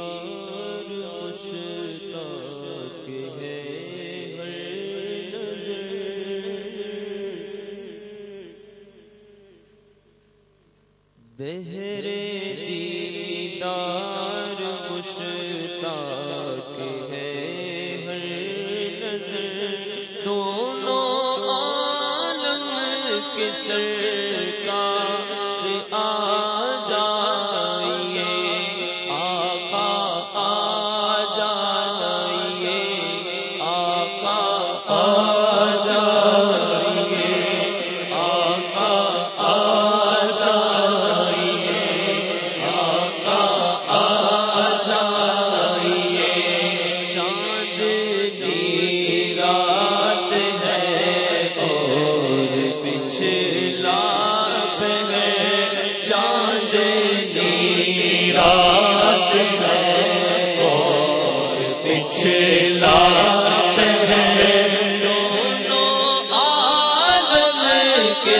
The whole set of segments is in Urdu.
دیدار مشتاق ہے ہر نظر۔ بہرے دیدار مشتاق ہے ہر نظر۔ دونوں عالم کے سر آ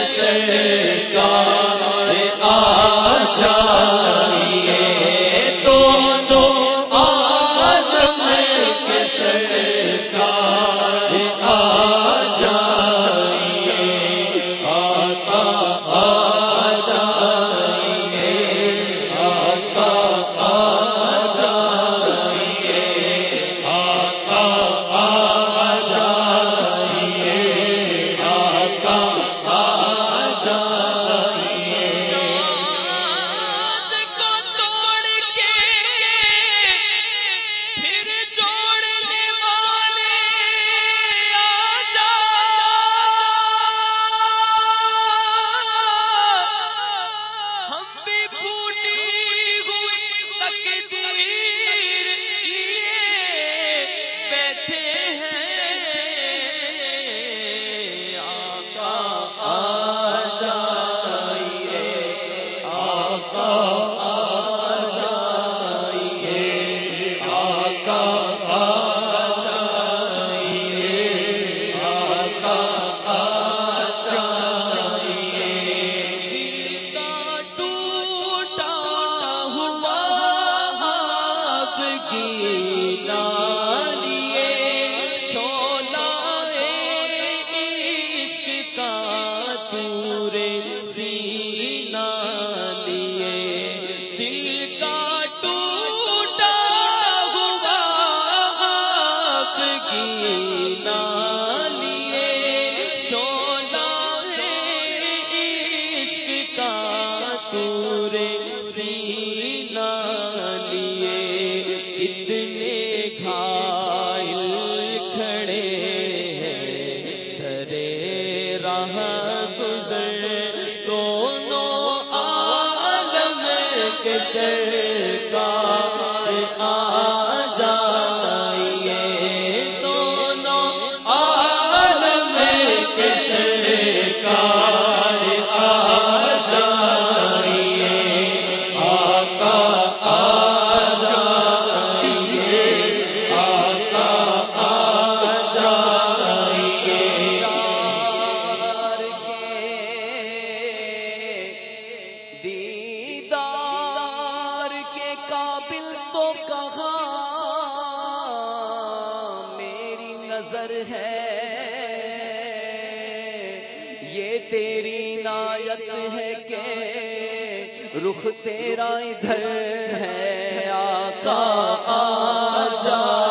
سے کا پورے سینہ لیے کتنے گھائل کھڑے ہیں۔ سرے راہ گزر دونوں عالم کے سر نظر ہے۔ یہ تیری نایت ہے کہ رخ تیرا ادھر ہے آقا آ جا۔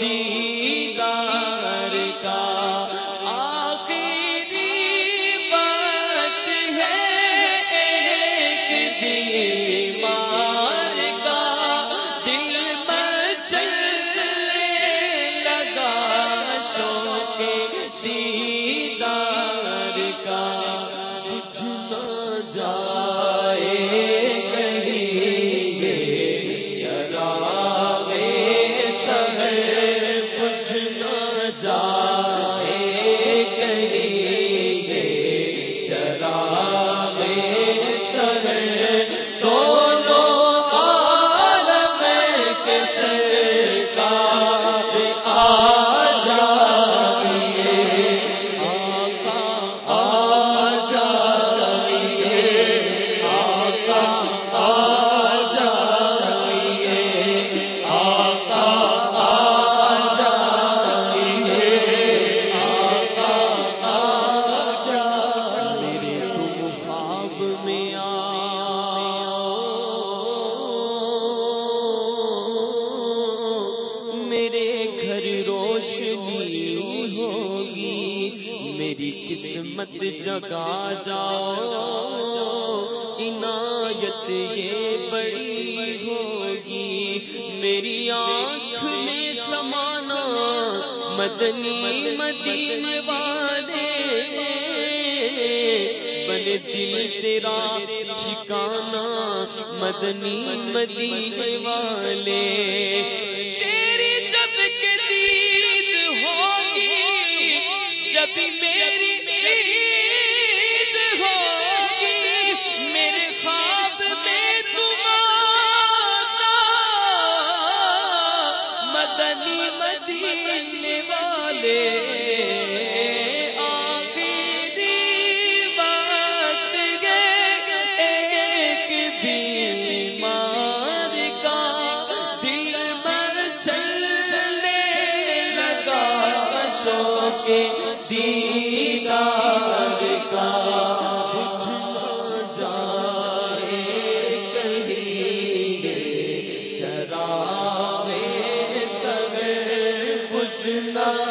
کسی ہوگی، میری قسمت جگا جاؤ۔ عنایت یہ بڑی ہوگی، میری آنکھ میں سمانا، مدنی مدین والے۔ بنے دل تیرا ٹھکانا، مدنی مدین والے۔ تیری جب کے میری دیدار کا جائے کہیں چرا میں